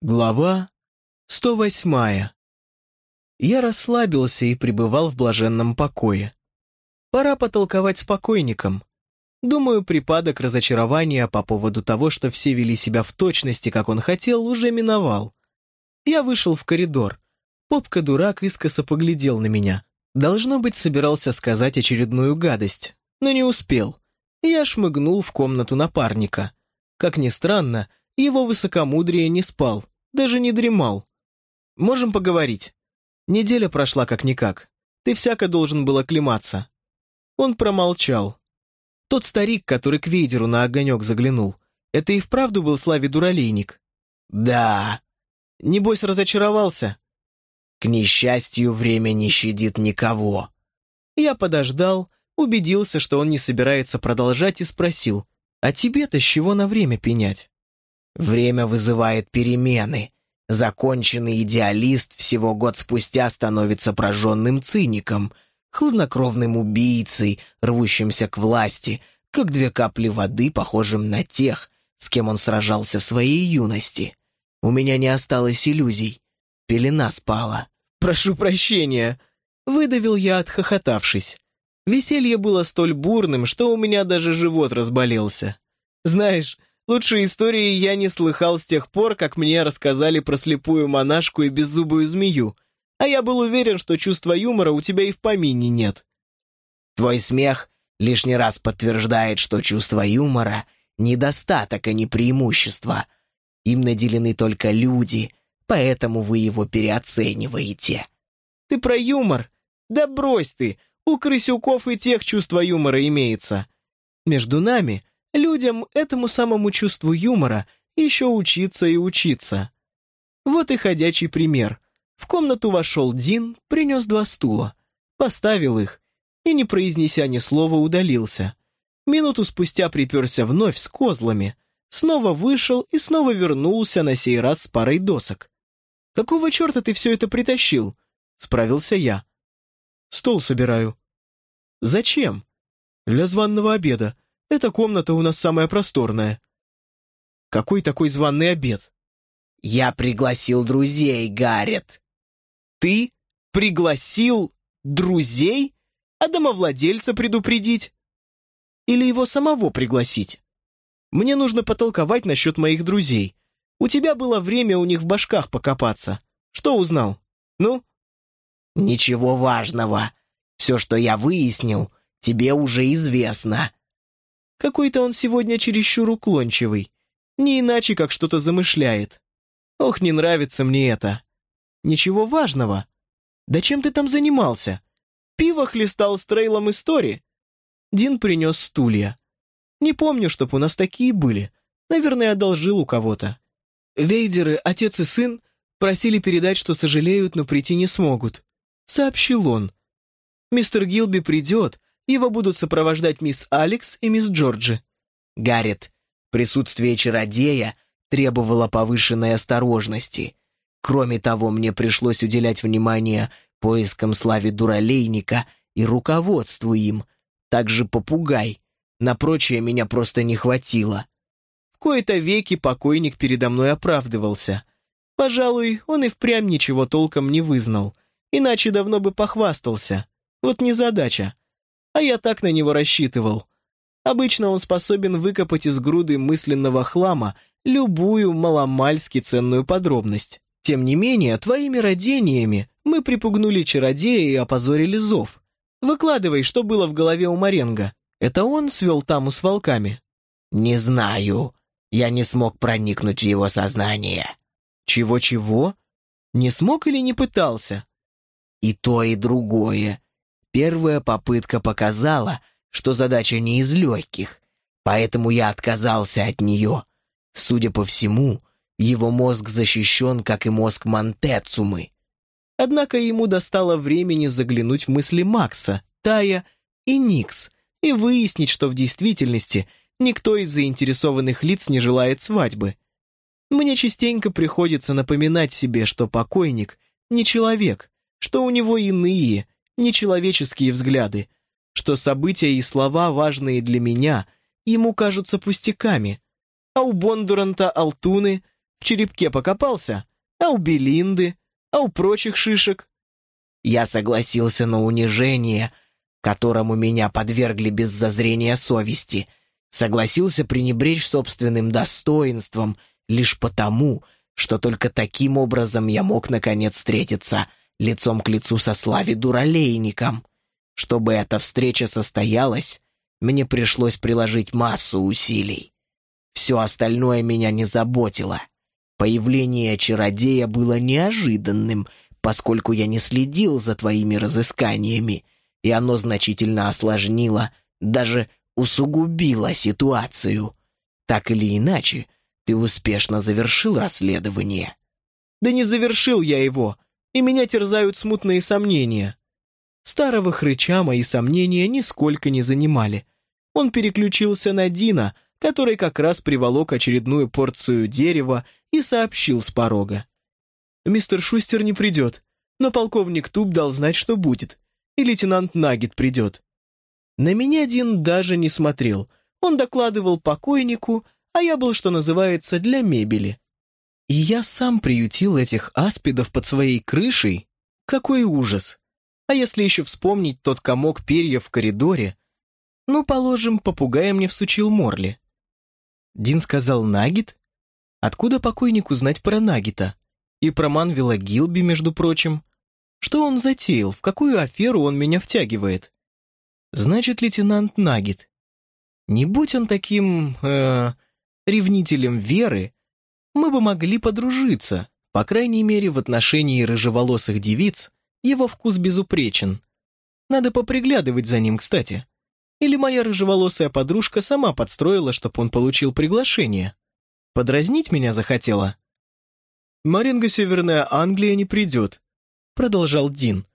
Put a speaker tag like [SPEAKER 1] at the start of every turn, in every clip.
[SPEAKER 1] Глава 108. Я расслабился и пребывал в блаженном покое. Пора потолковать с покойником. Думаю, припадок разочарования по поводу того, что все вели себя в точности, как он хотел, уже миновал. Я вышел в коридор. Попка-дурак искоса поглядел на меня. Должно быть, собирался сказать очередную гадость, но не успел. Я шмыгнул в комнату напарника. Как ни странно, его высокомудрие не спал, даже не дремал. Можем поговорить. Неделя прошла как-никак. Ты всяко должен был оклематься. Он промолчал. Тот старик, который к Вейдеру на огонек заглянул, это и вправду был Славе Дуралейник?
[SPEAKER 2] Да.
[SPEAKER 1] Небось, разочаровался?
[SPEAKER 2] К несчастью, время не щадит никого.
[SPEAKER 1] Я подождал, убедился, что он не собирается продолжать и спросил, а тебе-то с чего на время пенять?
[SPEAKER 2] Время вызывает перемены. Законченный идеалист всего год спустя становится прожженным циником, хладнокровным убийцей, рвущимся к власти, как две капли воды, похожим на тех, с кем он сражался в своей юности. У меня не осталось иллюзий. Пелена спала.
[SPEAKER 1] «Прошу прощения!» — выдавил я, отхохотавшись. Веселье было столь бурным, что у меня даже живот разболелся. Знаешь, Лучшей истории я не слыхал с тех пор, как мне рассказали про слепую монашку и беззубую змею, а я был уверен, что чувства юмора у тебя и в помине нет.
[SPEAKER 2] Твой смех лишний раз подтверждает, что чувство юмора — недостаток, а не преимущество. Им наделены только люди, поэтому вы его переоцениваете.
[SPEAKER 1] Ты про юмор? Да брось ты, у крысюков и тех чувство юмора имеется. Между нами Людям этому самому чувству юмора еще учиться и учиться. Вот и ходячий пример. В комнату вошел Дин, принес два стула, поставил их и, не произнеся ни слова, удалился. Минуту спустя приперся вновь с козлами, снова вышел и снова вернулся на сей раз с парой досок. «Какого черта ты все это притащил?» — справился я. «Стол собираю». «Зачем?» «Для званного обеда. Эта комната у нас самая просторная». «Какой такой званый обед?»
[SPEAKER 2] «Я пригласил друзей, Гаррет».
[SPEAKER 1] «Ты пригласил друзей? А домовладельца предупредить? Или его самого пригласить? Мне нужно потолковать насчет моих друзей. У тебя было время у них в башках покопаться. Что узнал? Ну?»
[SPEAKER 2] «Ничего важного. Все, что я выяснил, тебе уже известно.
[SPEAKER 1] Какой-то он сегодня чересчур уклончивый. Не иначе, как что-то замышляет. Ох, не нравится мне это. Ничего важного. Да чем ты там занимался? Пиво хлестал с трейлом истории. Дин принес стулья. Не помню, чтоб у нас такие были. Наверное, одолжил у кого-то. Вейдеры, отец и сын, просили передать, что сожалеют, но прийти не смогут. Сообщил он. Мистер Гилби придет, его будут сопровождать мисс Алекс и мисс Джорджи.
[SPEAKER 2] Гаррет, присутствие чародея требовало повышенной осторожности. Кроме того, мне пришлось уделять внимание поискам славе дуралейника и руководству им. Также попугай. На прочее меня просто не хватило.
[SPEAKER 1] В кои-то веки покойник передо мной оправдывался. Пожалуй, он и впрямь ничего толком не вызнал, иначе давно бы похвастался. Вот незадача а я так на него рассчитывал. Обычно он способен выкопать из груды мысленного хлама любую маломальски ценную подробность. Тем не менее, твоими родениями мы припугнули чародея и опозорили зов. Выкладывай, что было в голове у Маренга. Это он свел таму с волками?
[SPEAKER 2] Не знаю. Я не смог проникнуть в его сознание.
[SPEAKER 1] Чего-чего? Не смог или не пытался?
[SPEAKER 2] И то, и другое. Первая попытка показала, что задача не из легких, поэтому я отказался от нее. Судя по всему, его мозг защищен, как и мозг Монтецумы.
[SPEAKER 1] Однако ему достало времени заглянуть в мысли Макса, Тая и Никс и выяснить, что в действительности никто из заинтересованных лиц не желает свадьбы. Мне частенько приходится напоминать себе, что покойник не человек, что у него иные, нечеловеческие взгляды, что события и слова, важные для меня, ему кажутся пустяками, а у Бондуранта Алтуны В черепке покопался, а у Белинды, а у прочих шишек.
[SPEAKER 2] Я согласился на унижение, которому меня подвергли без зазрения совести. Согласился пренебречь собственным достоинством лишь потому, что только таким образом я мог наконец встретиться лицом к лицу со Слави Дуралейником. Чтобы эта встреча состоялась, мне пришлось приложить массу усилий. Все остальное меня не заботило. Появление чародея было неожиданным, поскольку я не следил за твоими разысканиями, и оно значительно осложнило, даже усугубило ситуацию. Так или иначе, ты успешно завершил расследование.
[SPEAKER 1] Да не завершил я его, и меня терзают смутные сомнения. Старого хрыча мои сомнения нисколько не занимали. Он переключился на Дина, который как раз приволок очередную порцию дерева и сообщил с порога. «Мистер Шустер не придет, но полковник Туб дал знать, что будет, и лейтенант Нагет придет». На меня Дин даже не смотрел. Он докладывал покойнику, а я был, что называется, для мебели. И я сам приютил этих аспидов под своей крышей. Какой ужас! А если еще вспомнить тот комок перьев в коридоре? Ну, положим, попугая мне всучил Морли. Дин сказал Нагит? Откуда покойнику знать про Нагита? И про Манвила Гилби, между прочим. Что он затеял? В какую аферу он меня втягивает? Значит, лейтенант Нагит. Не будь он таким... Э, ревнителем веры, мы бы могли подружиться. По крайней мере, в отношении рыжеволосых девиц его вкус безупречен. Надо поприглядывать за ним, кстати. Или моя рыжеволосая подружка сама подстроила, чтобы он получил приглашение. Подразнить меня захотела. «Маринга Северная Англия не придет», — продолжал Дин.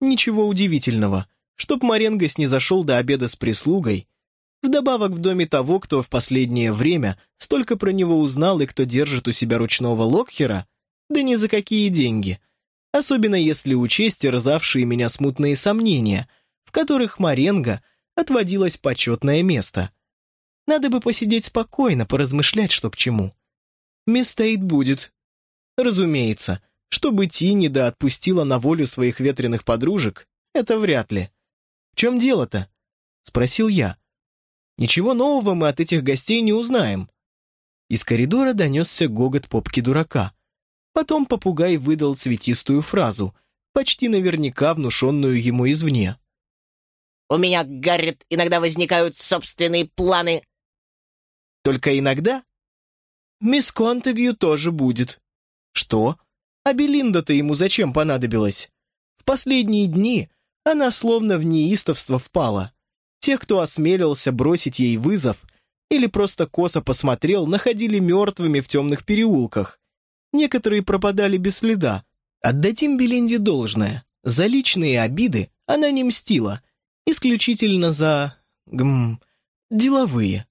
[SPEAKER 1] «Ничего удивительного, чтоб Маренгос не зашел до обеда с прислугой, вдобавок в доме того, кто в последнее время столько про него узнал и кто держит у себя ручного локхера, да ни за какие деньги, особенно если учесть терзавшие меня смутные сомнения, в которых Маренго — отводилось почетное место. Надо бы посидеть спокойно, поразмышлять, что к чему. Мистейт будет. Разумеется, чтобы Тини да отпустила на волю своих ветреных подружек, это вряд ли. В чем дело-то? Спросил я. Ничего нового мы от этих гостей не узнаем. Из коридора донесся гогот попки дурака. Потом попугай выдал цветистую фразу, почти наверняка внушенную ему извне.
[SPEAKER 2] У меня, Гаррет, иногда возникают собственные планы».
[SPEAKER 1] «Только иногда?» «Мисс Контегью тоже будет». «Что? А Белинда-то ему зачем понадобилась?» «В последние дни она словно в неистовство впала. Тех, кто осмелился бросить ей вызов или просто косо посмотрел, находили мертвыми в темных переулках. Некоторые пропадали без следа. Отдадим Белинде должное. За личные обиды она не мстила — исключительно за... гм... деловые.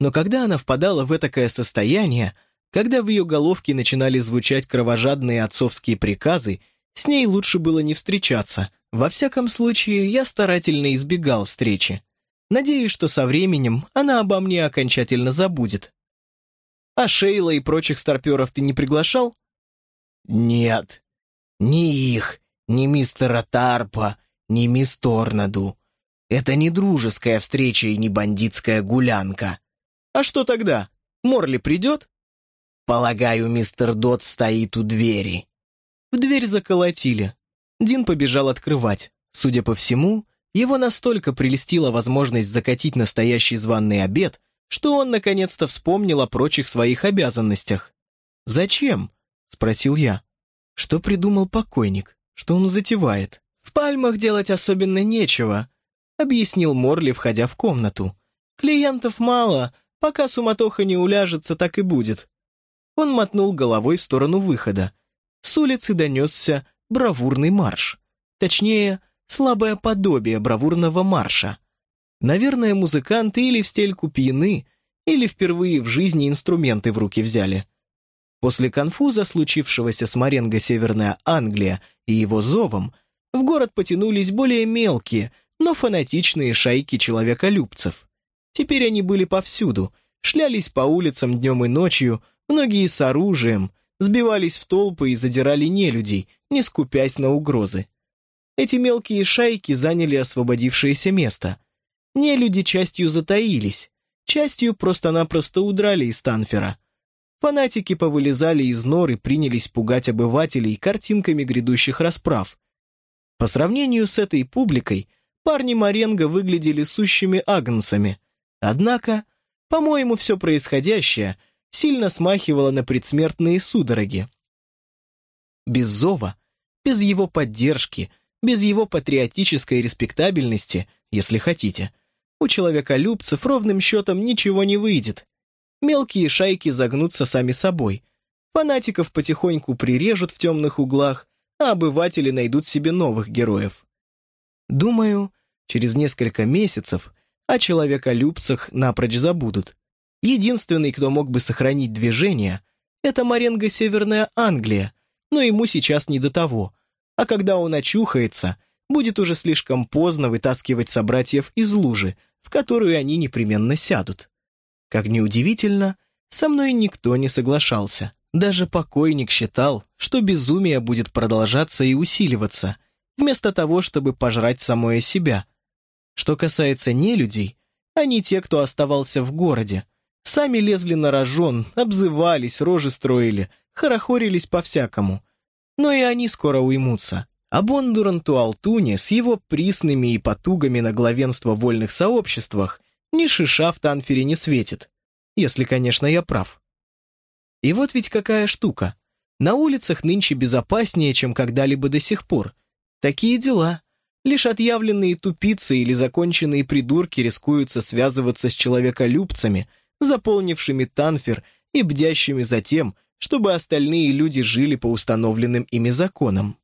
[SPEAKER 1] Но когда она впадала в этакое состояние, когда в ее головке начинали звучать кровожадные отцовские приказы, с ней лучше было не встречаться. Во всяком случае, я старательно избегал встречи. Надеюсь, что со временем она обо мне окончательно забудет. А Шейла и прочих старперов ты не приглашал?
[SPEAKER 2] Нет, ни их, ни мистера Тарпа, ни мисс Торнаду. Это не дружеская встреча и не бандитская гулянка.
[SPEAKER 1] А что тогда? Морли придет?
[SPEAKER 2] Полагаю, мистер Дот стоит у двери.
[SPEAKER 1] В дверь заколотили. Дин побежал открывать. Судя по всему, его настолько прелестила возможность закатить настоящий званный обед, что он наконец-то вспомнил о прочих своих обязанностях. «Зачем?» — спросил я. «Что придумал покойник? Что он затевает? В пальмах делать особенно нечего, — объяснил Морли, входя в комнату. «Клиентов мало, пока суматоха не уляжется, так и будет». Он мотнул головой в сторону выхода. С улицы донесся бравурный марш. Точнее, слабое подобие бравурного марша. Наверное, музыканты или в стельку пьяны, или впервые в жизни инструменты в руки взяли. После конфуза, случившегося с Маренго Северная Англия и его зовом, в город потянулись более мелкие – но фанатичные шайки человеколюбцев. Теперь они были повсюду, шлялись по улицам днем и ночью, многие с оружием, сбивались в толпы и задирали нелюдей, не скупясь на угрозы. Эти мелкие шайки заняли освободившееся место. Нелюди частью затаились, частью просто-напросто удрали из Танфера. Фанатики повылезали из нор и принялись пугать обывателей картинками грядущих расправ. По сравнению с этой публикой, парни Маренго выглядели сущими агнцами. Однако, по-моему, все происходящее сильно смахивало на предсмертные судороги. Без зова, без его поддержки, без его патриотической респектабельности, если хотите, у человеколюбцев ровным счетом ничего не выйдет. Мелкие шайки загнутся сами собой. Фанатиков потихоньку прирежут в темных углах, а обыватели найдут себе новых героев. Думаю, через несколько месяцев о человеколюбцах напрочь забудут. Единственный, кто мог бы сохранить движение, это Маренго Северная Англия, но ему сейчас не до того. А когда он очухается, будет уже слишком поздно вытаскивать собратьев из лужи, в которую они непременно сядут. Как неудивительно, со мной никто не соглашался. Даже покойник считал, что безумие будет продолжаться и усиливаться, вместо того, чтобы пожрать самое себя. Что касается нелюдей, они те, кто оставался в городе. Сами лезли на рожон, обзывались, рожи строили, хорохорились по-всякому. Но и они скоро уймутся. А Бондуранту Алтуне с его присными и потугами на главенство в вольных сообществах ни шиша в Танфере не светит. Если, конечно, я прав. И вот ведь какая штука. На улицах нынче безопаснее, чем когда-либо до сих пор. Такие дела. Лишь отъявленные тупицы или законченные придурки рискуются связываться с человеколюбцами, заполнившими Танфер и бдящими за тем, чтобы остальные люди жили по установленным ими законам.